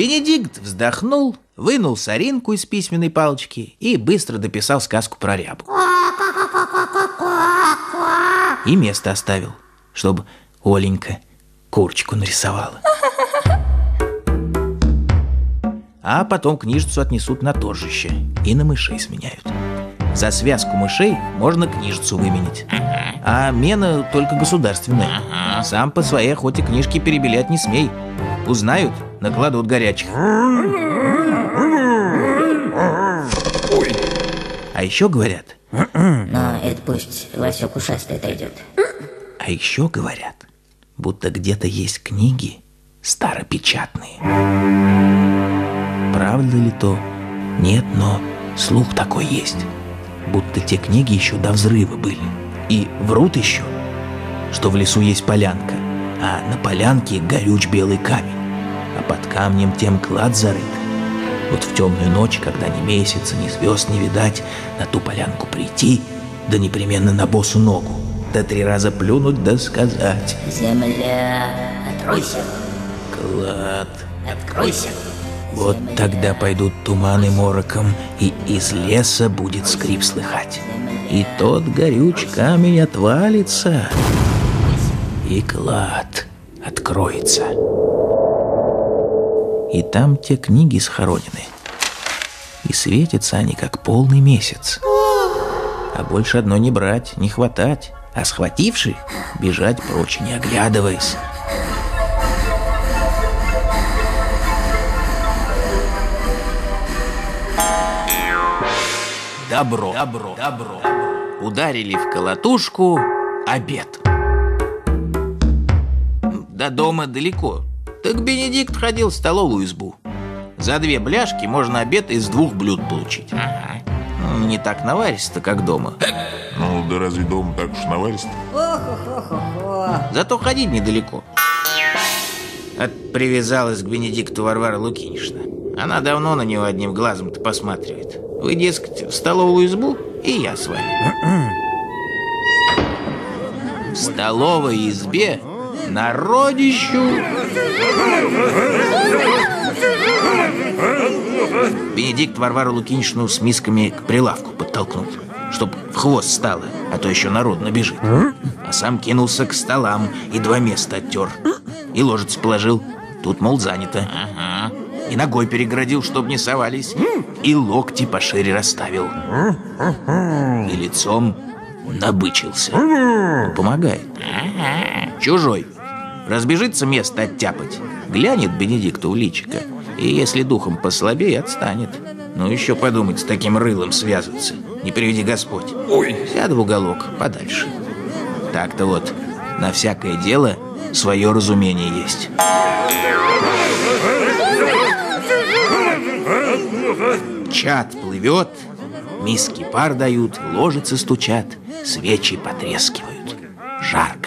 Бенедикт вздохнул, вынул соринку из письменной палочки и быстро дописал сказку про рябу. И место оставил, чтобы Оленька курочку нарисовала. А потом книжицу отнесут на торжище и на мышей сменяют. За связку мышей можно книжицу выменить. А мена только государственная. Сам по своей охоте книжки перебелять не смей. Узнают, накладут горячих. А еще говорят, Но это пусть Васек ушастый отойдет. а еще говорят, будто где-то есть книги старопечатные. Правда ли то? Нет, но слух такой есть. Будто те книги еще до взрыва были. И врут еще, что в лесу есть полянка, а на полянке горюч белый камень, а под камнем тем клад зарыт. Вот в темную ночь, когда ни месяца, ни звезд не видать, на ту полянку прийти, да непременно на босу ногу, да три раза плюнуть да сказать Земля, откройся, «Клад». откройся. Вот тогда пойдут туманы мороком, и из леса будет скрип слыхать. И тот горюч камень отвалится, и клад откроется. И там те книги схоронены. И светятся они, как полный месяц. А больше одно не брать, не хватать, а схвативши, бежать прочь, не оглядываясь. Добро. Добро. Добро. Ударили в колотушку обед. До дома далеко. Так Бенедикт ходил в столовую избу. За две бляшки можно обед из двух блюд получить. Ну, Не так наваристо, как дома. Ну, да разве дома так уж наваристо? Зато ходить недалеко. От привязалась к Бенедикту Варвара Лукинишна. Она давно на него одним глазом-то посматривает. Вы, дескать, в столовую избу, и я с вами. В столовой избе народищу Бенедикт Варвару Лукинишну с мисками к прилавку подтолкнул, чтоб в хвост стало, а то еще народ набежит. А сам кинулся к столам и два места оттер. И ложец положил. Тут, мол, занято. И ногой переградил, чтоб не совались. И локти пошире расставил. И лицом набычился. Помогает. Чужой. Разбежится место оттяпать. Глянет Бенедикту в личико. И если духом послабее, отстанет. Ну еще подумать, с таким рылом связываться. Не приведи Господь. Ой. Сяду в уголок, подальше. Так-то вот, на всякое дело свое разумение есть. Чат плывет, миски пар дают, ложицы стучат, свечи потрескивают. Жарко.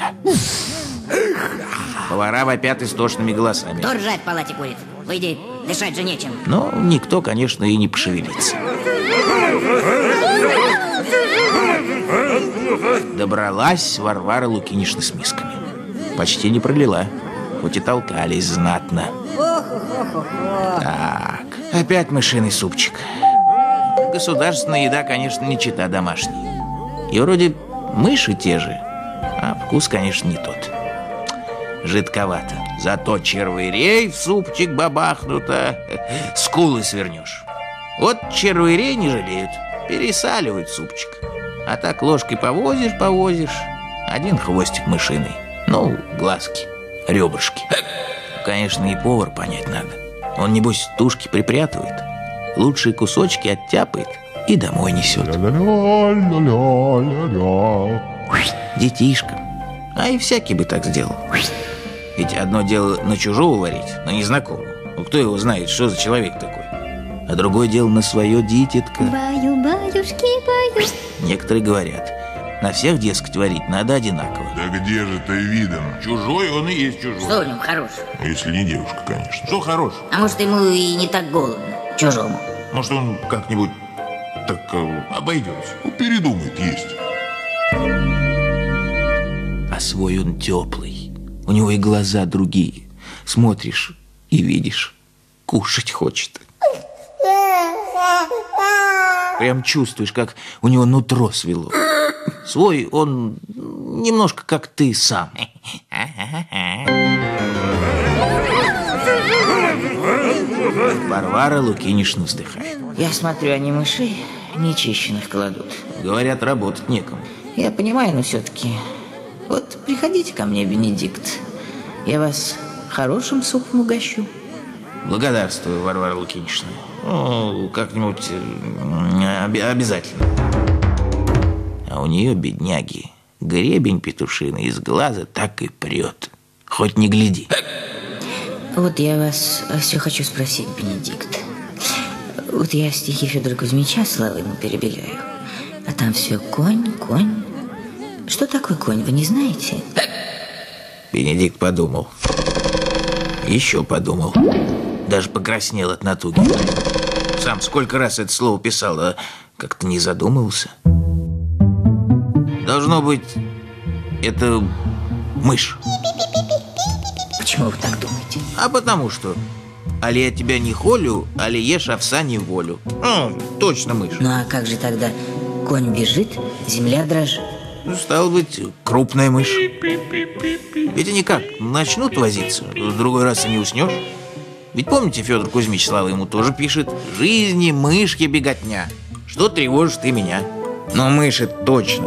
Повара вопят истошными голосами. Кто ржать в палате курит? Выйди, дышать же нечем. Но никто, конечно, и не пошевелится. Добралась Варвара Лукинишна с мисками. Почти не пролила, хоть и толкались знатно. Так, опять мышиный супчик. Государственная еда, конечно, не чита домашней. И вроде мыши те же, а вкус, конечно, не тот. Жидковато. Зато червырей в супчик бабахнуто. Скулы свернешь. Вот червырей не жалеют. Пересаливают супчик. А так ложкой повозишь, повозишь. Один хвостик мышиный. Ну, глазки, ребрышки. Конечно, и повар понять надо. Он, небось, тушки припрятывает. Лучшие кусочки оттяпает и домой несет. Детишкам. А и всякий бы так сделал. Ведь одно дело на чужого варить, на незнакомого. Ну, кто его знает, что за человек такой? А другое дело на свое дитятко. Баю, баюшки, баю. Некоторые говорят, на всех, дескать, варить надо одинаково. Да где же ты видан? Чужой он и есть чужой. Что в нем хорош? Ну, Если не девушка, конечно. Что хорош? А может, ему и не так голодно, чужому. Может, он как-нибудь так э, обойдется. Ну, передумает есть. А свой он теплый. У него и глаза другие. Смотришь и видишь. кушать хочет. Прям чувствуешь, как у него нутро свело. Свой он немножко как ты сам. Варвара Лукинишна вздыхает. Я смотрю, они мышей нечищенных кладут. Говорят, работать некому. Я понимаю, но все-таки... Вот приходите ко мне, Бенедикт. Я вас хорошим супом угощу. Благодарствую, Варвара Лукинишна. Ну, как-нибудь э, обязательно. А у нее, бедняги, гребень петушиный из глаза так и прет. Хоть не гляди. Вот я вас все хочу спросить, Бенедикт. Вот я стихи Федора Кузьмича славы ему перебегаю. А там все конь, конь. Что такое конь, вы не знаете? Бенедикт подумал. Еще подумал. Даже покраснел от натуги. Сам сколько раз это слово писал, а как-то не задумывался. Должно быть, это мышь. Почему вы так думаете? А потому что Али я тебя не холю, али ешь овса не волю. Ну, точно мышь. Ну а как же тогда конь бежит, земля дрожит? Ну, стало быть, крупная мышь. Ведь они как, начнут возиться, в другой раз и не уснешь. Ведь помните, Федор Кузьмич Слава ему тоже пишет «Жизни мышки беготня, что тревожишь ты меня?» Но мыши точно.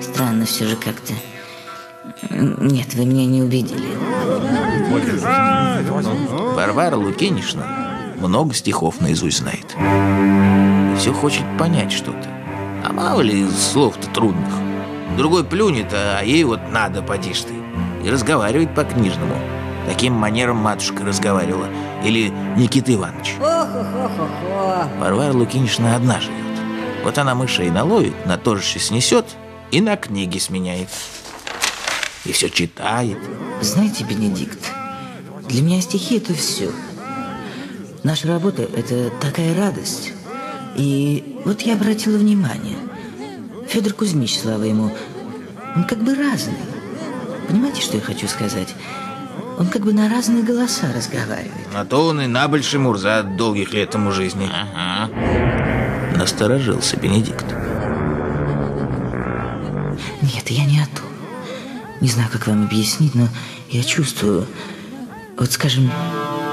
Странно все же как-то. Нет, вы меня не убедили. Варвара Лукинишна много стихов наизусть знает. И все хочет понять что-то. А мало ли слов-то трудных. Другой плюнет, а ей вот надо, поди ты. И разговаривает по-книжному. Таким манером матушка разговаривала. Или Никита Иванович. Варвара Лукинишна одна живет. Вот она мышей наловит, на торжище снесет и на книги сменяет. И все читает. Знаете, Бенедикт, для меня стихи это все. Наша работа это такая радость. И вот я обратила внимание. Федор Кузьмич, слава ему, он как бы разный. Понимаете, что я хочу сказать? Он как бы на разные голоса разговаривает. А то он и набольший Мурза от долгих лет ему жизни. Ага. Насторожился Бенедикт. Нет, я не о том. Не знаю, как вам объяснить, но я чувствую... Вот, скажем,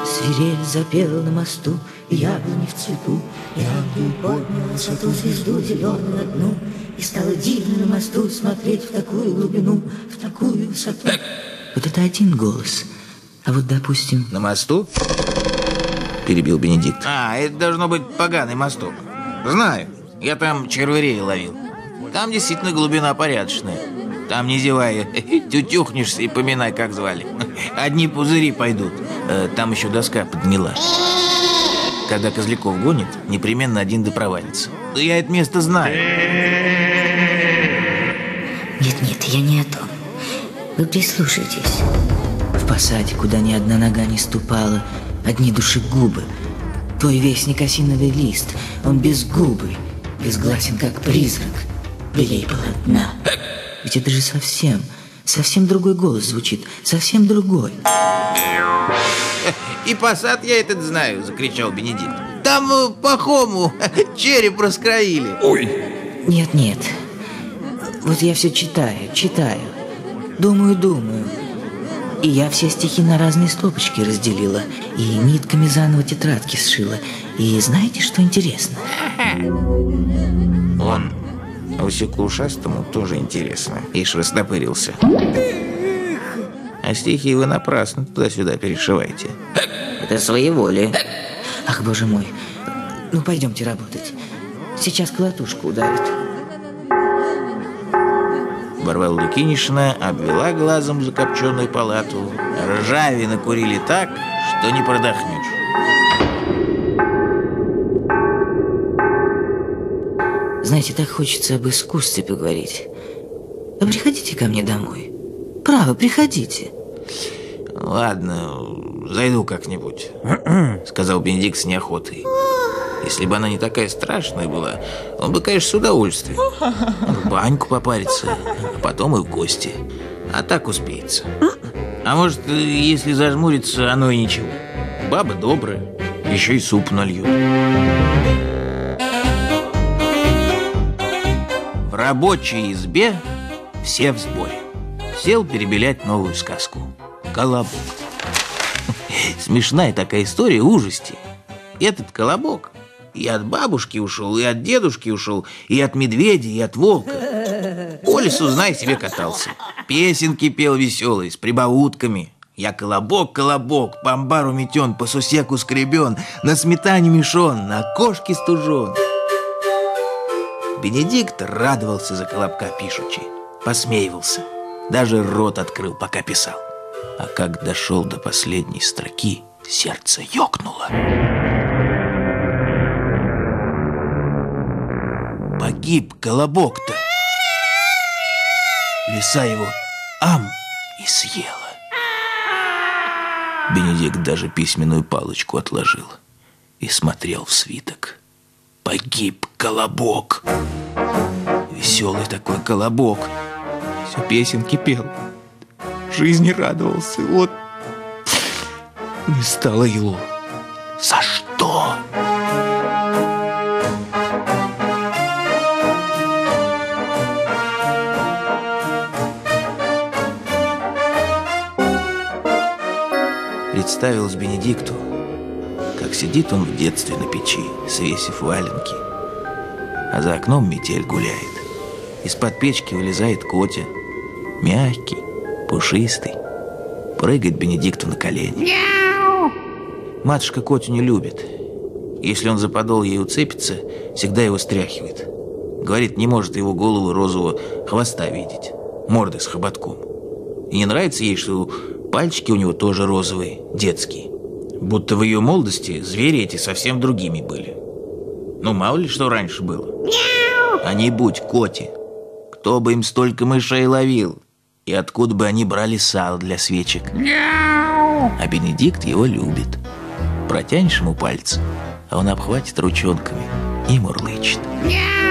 свирель запела на мосту, яблони в цвету. Яблонь поднял высоту звезду зеленую одну, И стало дивно на мосту смотреть в такую глубину, в такую высоту. Вот это один голос. А вот, допустим, На мосту? Перебил Бенедикт. А, это должно быть поганый мосток. Знаю. Я там червырей ловил. Там действительно глубина порядочная. Там не зевая, тютюхнешься и поминай, как звали. Одни пузыри пойдут. Э, Там еще доска подняла. Когда козляков гонит, непременно один да провалится. Да я это место знаю. Нет-нет, я не о том. Вы прислушайтесь. В посаде, куда ни одна нога не ступала, одни душегубы. Твой вестник осиновый лист, он безгубый, безгласен, как призрак, белей полотна. Ведь это же совсем, совсем другой голос звучит, совсем другой. И посад я этот знаю, закричал Бенедикт. Там э, по хому череп раскроили. Нет-нет, вот я все читаю, читаю, думаю, думаю. И я все стихи на разные стопочки разделила, и нитками заново тетрадки сшила. И знаете, что интересно? Он Усику ушастому тоже интересно. Ишь растопырился. А стихи вы напрасно туда-сюда перешиваете. Это своеволие. Ах, боже мой. Ну, пойдемте работать. Сейчас колотушку ударит. Варвара Лукинишна обвела глазом закопченную палату. Ржавины курили так, что не продохнешь. Знаете, так хочется об искусстве поговорить. А приходите ко мне домой. Право, приходите. Ладно, зайду как-нибудь, сказал Бенедикт с неохотой. Если бы она не такая страшная была, он бы, конечно, с удовольствием. В баньку попариться, а потом и в гости. А так успеется. А может, если зажмуриться, оно и ничего. Баба добрая, еще и суп нальют. Рабочей избе все в сборе. Сел перебелять новую сказку. Колобок. Смешная такая история ужасти. Этот колобок и от бабушки ушел, и от дедушки ушел, и от медведя, и от волка. По лесу, знай, себе катался. Песенки пел веселые, с прибаутками. Я колобок, колобок, по амбару метен, по сусеку скребен, на сметане мешон, на кошке стужен. Бенедикт радовался за колобка пишучи, посмеивался, даже рот открыл, пока писал. А как дошел до последней строки, сердце ёкнуло. Погиб колобок-то. Лиса его ам и съела. Бенедикт даже письменную палочку отложил и смотрел в свиток. Погиб колобок. Веселый такой колобок. Все песенки пел. Жизни радовался. Вот не стало его. За что? Представилось Бенедикту, как сидит он в детстве на печи, свесив валенки, а за окном метель гуляет. Из-под печки вылезает Котя, мягкий, пушистый, прыгает Бенедикту на колени. Матушка Котю не любит. Если он за подол ей уцепится, всегда его стряхивает. Говорит, не может его голову розового хвоста видеть, морды с хоботком. И не нравится ей, что пальчики у него тоже розовые, детские. Будто в ее молодости звери эти совсем другими были. Ну, мало ли что раньше было. А не будь коти, кто бы им столько мышей ловил? И откуда бы они брали сало для свечек? А Бенедикт его любит. Протянешь ему пальцы, а он обхватит ручонками и мурлычет. Мяу!